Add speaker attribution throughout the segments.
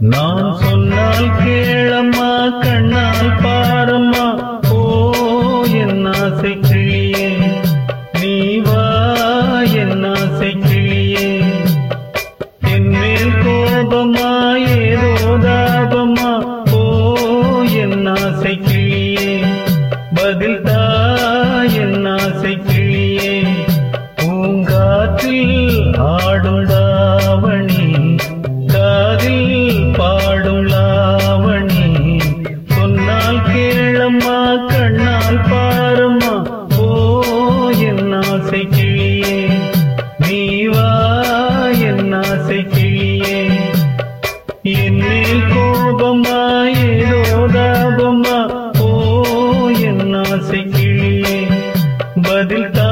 Speaker 1: No. பாரம்மா கண்ணால் பாரம்மா. ஓ என் ஆசை கிளியே நீ வா என் ஆசை கிளியே. என்னே கோபமா ஏதோ தாபமா. ஓ என் ஆசை கிளியே பதில் தா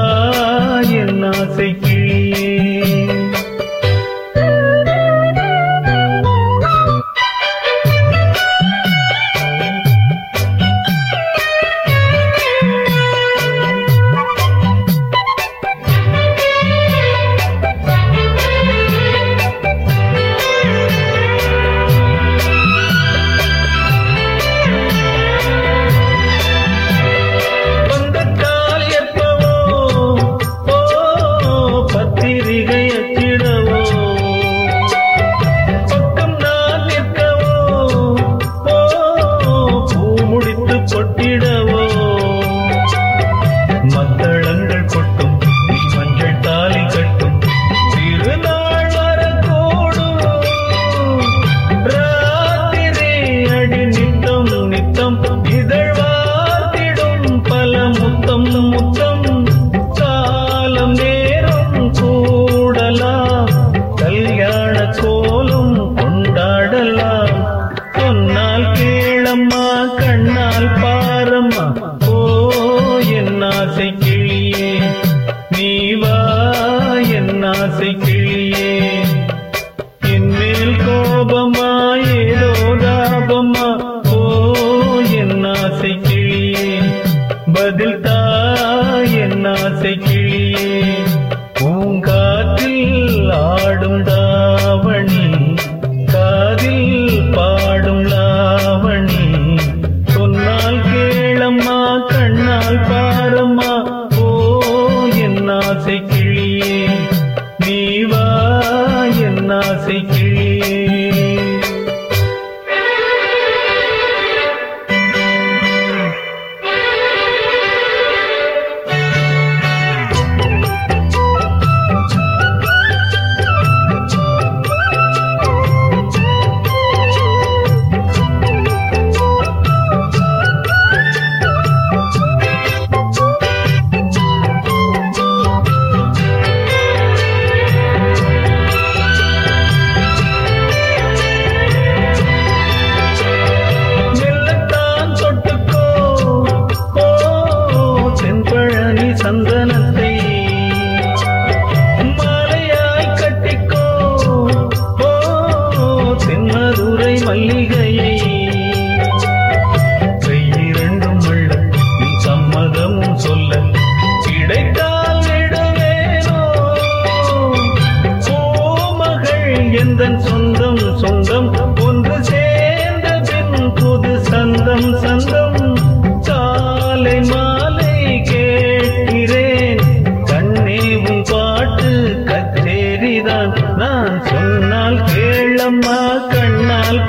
Speaker 1: என் ஆசை கிளியே. ஆசை கிளியே என் மேல் கோபமா ஏதோ தாபமா ஓ என் ஆசை கிளியே பதில் தா என் ஆசை கிளியே சொன்னால் கேளம்மா கண்ணால்